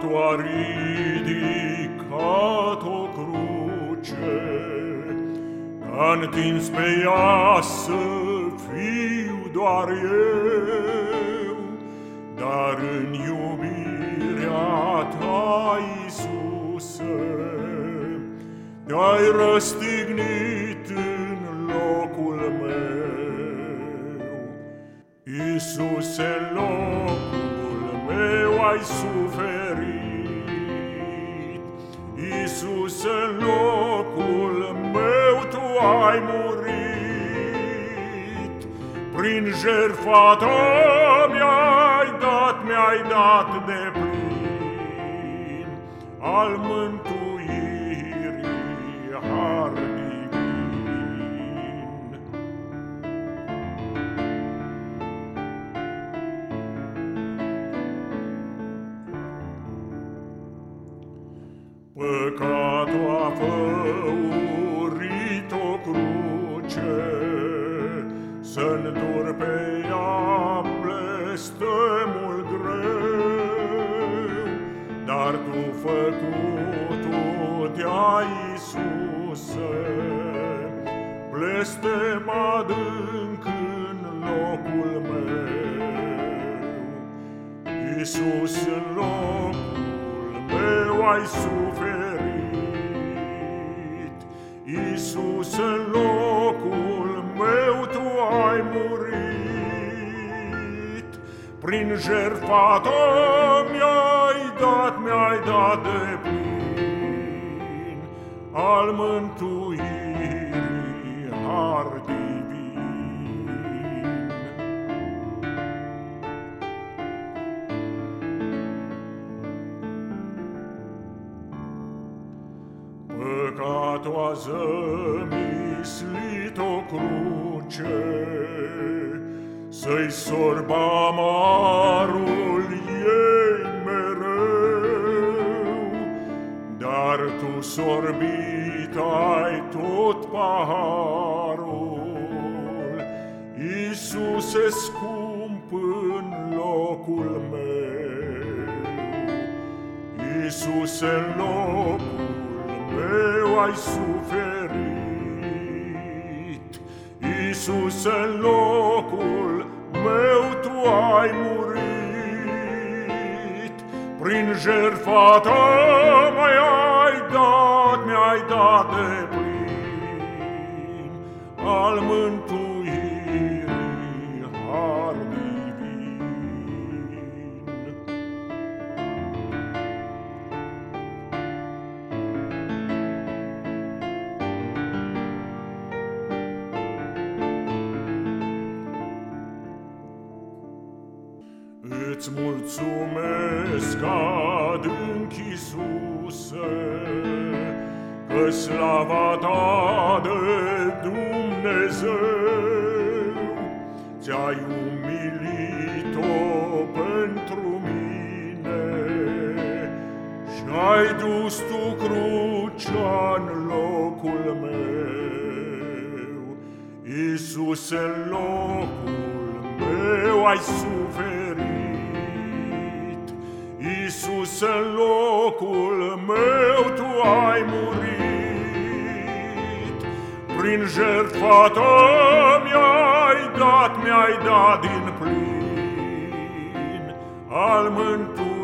Păcatul a ridicat o cruce, A întins pe ea să fiu doar eu, Dar în iubirea ta, Iisuse, Te-ai răstignit în locul meu. Iisuse, locul meu ai suferit, Iisus, în locul meu tu ai murit. Prin jertfa ta mi-ai dat, mi-ai dat de plin al mântuirii Păcatul a făurit o cruce, Să-ndur pe ea blestemul greu, Dar tu făcutul de-a Iisuse, Blestem adânc în locul meu. Iisus, în locul meu ai suferit, Iisus, în locul meu tu ai murit. Prin jertfa ta mi-ai dat, mi-ai dat de plin al mântuirii Păcatul a zămislit o cruce, Să-i sorb amarul ei mereu, Dar tu sorbit ai tot paharul, Iisuse scump în locul meu. Iisus, în locul meu ai suferit, Iisus, în locul meu tu ai murit. Prin jertfa ta mi-ai dat, mi-ai dat de plin al mântuirii Îți mulțumesc adânc, Iisuse, Că slava ta de Dumnezeu Ți-ai umilit-o pentru mine Și-ai dus tu crucea în locul meu. Iisus, în locul meu ai suferit. Iisus, în locul meu tu ai murit. Prin jertfa ta mi-ai dat, mi-ai dat din plin. Al mântuirii